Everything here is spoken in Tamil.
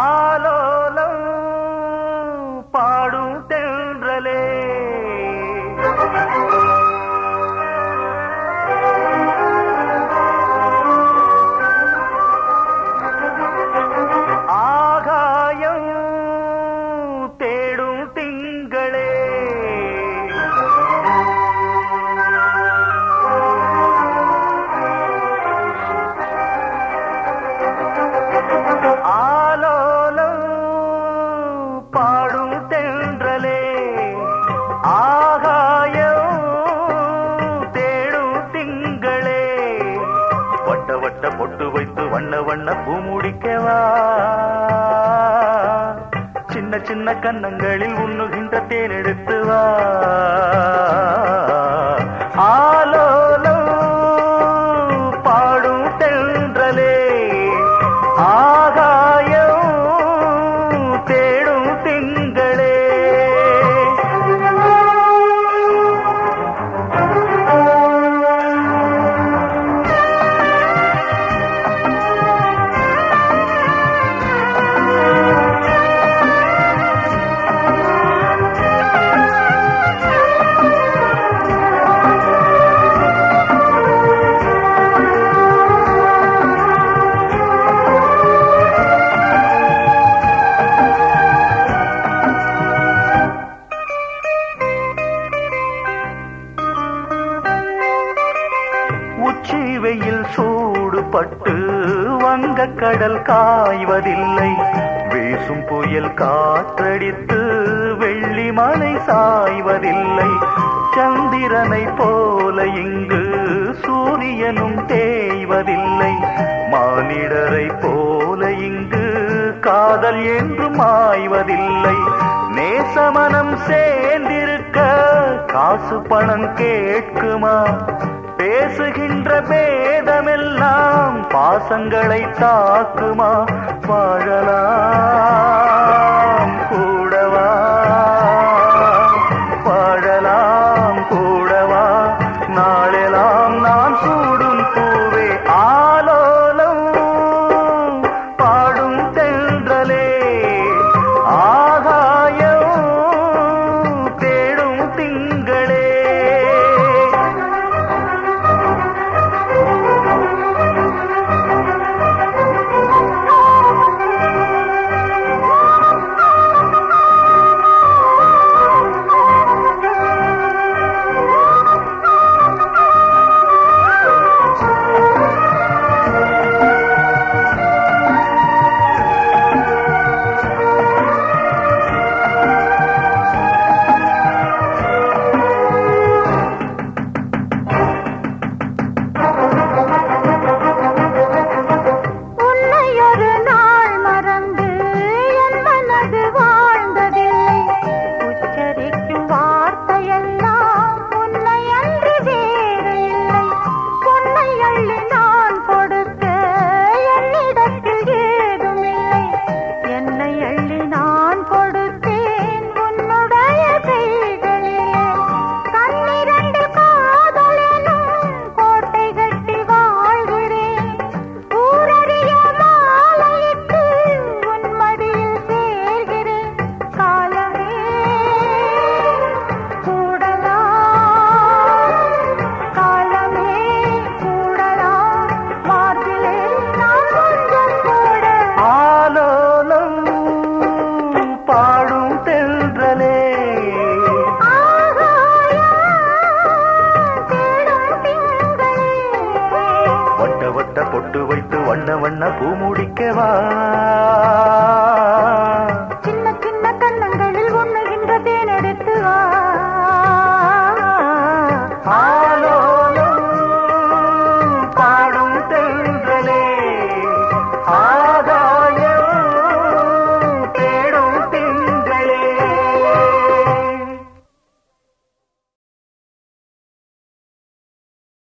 Hello. வண்ண பூ முடிக்கவா? சின்ன சின்ன கன்னங்களில் உண்ணுகின்ற தேன் எடுத்துவா? வெயில் சூடுபட்டு வங்க கடல் காய்வதில்லை. வீசும் புயல் காற்றடித்து வெள்ளி மலை சாய்வதில்லை. சந்திரனை போல இங்கு சூரியனும் தேய்வதில்லை. மானிடரை போல இங்கு காதல் என்று மாய்வதில்லை நேசமனம் சேர்ந்திருக்க காசு பணம் கேட்குமா? பேசுகின்ற பேதமெல்லாம் பாசங்களை தாக்குமா வாழலாம். கொதிக்கவா சின்ன சின்ன கண்ணங்களில் ஒண்ணுகின்ற தேனெடுத்து வா.